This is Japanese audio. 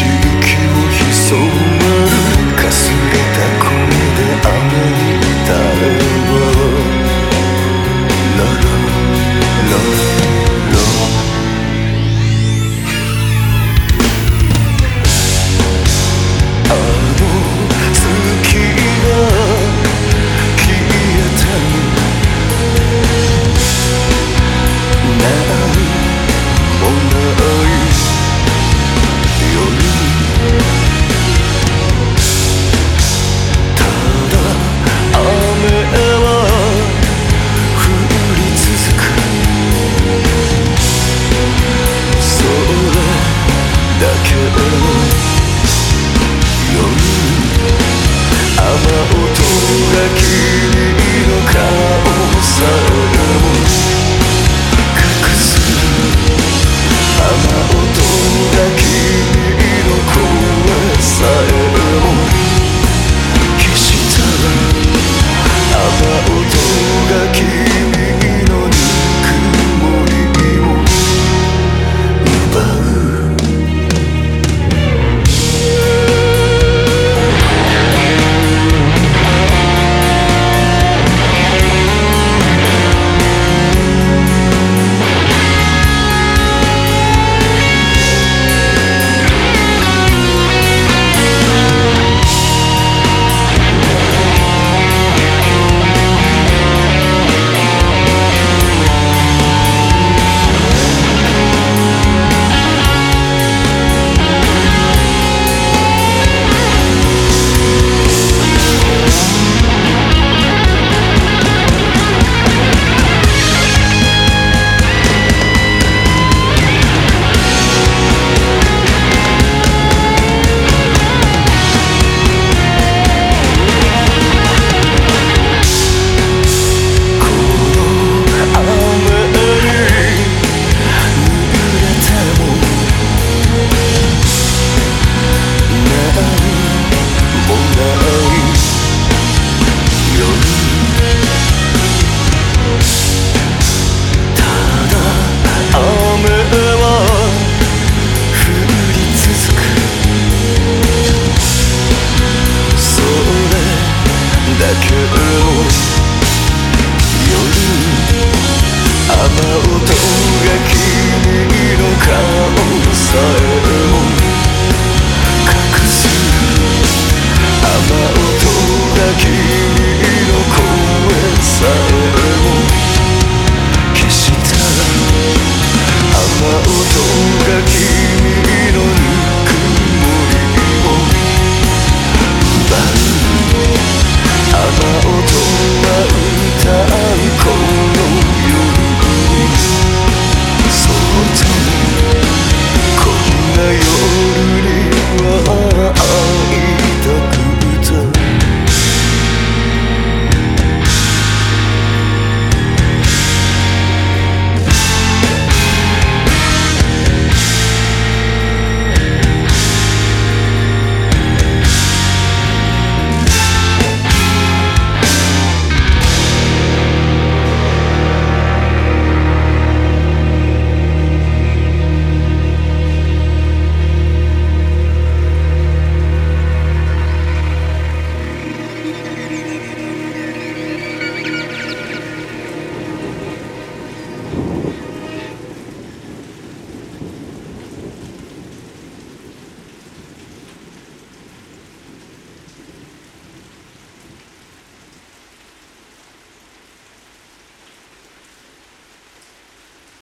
you. 音が君の顔さえ